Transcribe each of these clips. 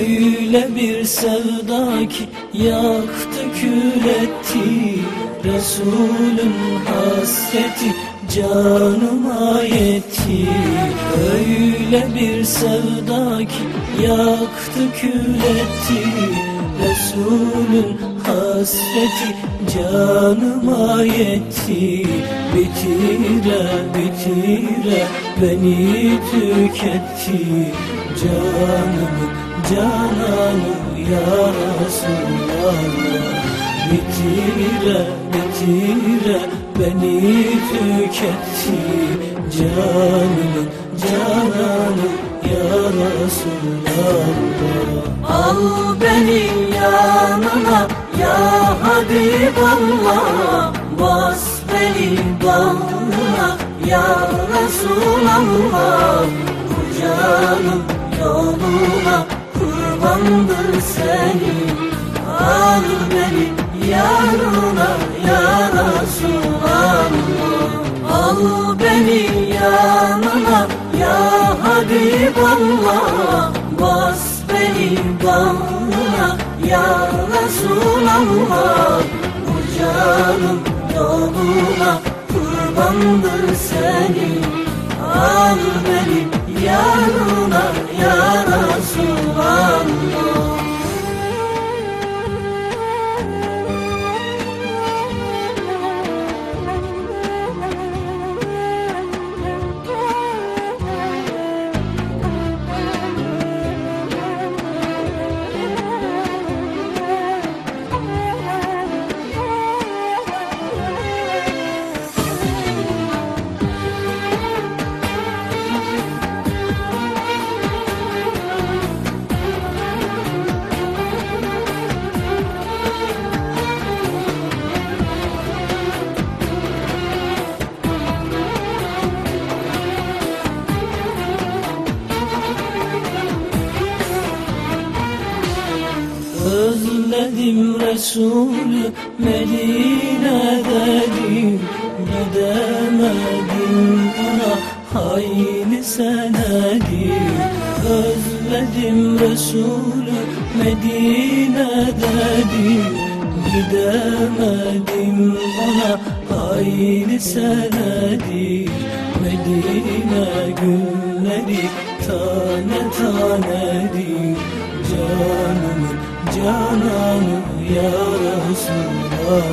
Öyle bir sevda ki yaktı kül etti Resulün hasreti canıma yetti. Öyle bir sevda ki yaktı kül etti Resulün hasreti canıma yetti. Bitire bitire beni tüketti. Canımı cananı ya Resulallah. Bitire bitire beni tüketti Canımın. Cananı ya Resulallah. Al beni yanına ya Habiballah. Bas beni bağrına ya Resulallah senin Al beni yanına ya Resulallah Al beni yanına ya Habiballah Bas beni bağrına ya Resulallah. Bu canım yoluna kurbandır senin Al beni yanına Özledim Resulü Medine'dedim Gidemedim ona hayli senedim. Özledim Resulü Medine'dedim Gidemedim ona hayli senedir Medine günleri tane tanedir Canımın cananı ya Resulallah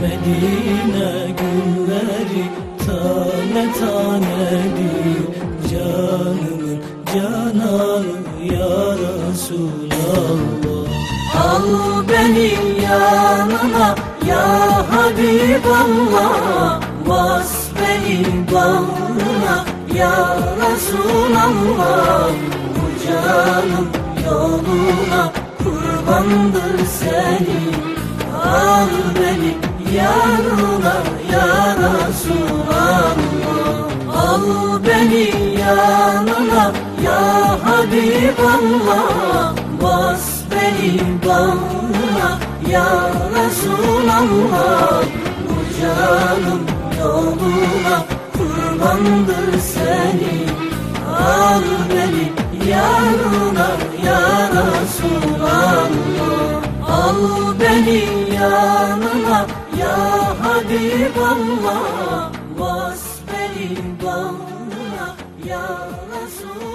Medine günleri tane tanedir Canımın cananı ya Resulallah. Al beni yanına ya Habiballah. Bas beni bağrına ya Resulallah. Bu canım yoluna kurbandır senin Al beni yanına ya Resulallah Al beni yanına ya Habiballah. Bas beni bağrına ya Resulallah Bu canım yoluna kurbandır senin Al beni yanına ya Resulallah büyük Allah Vasbelin donuna ya Resul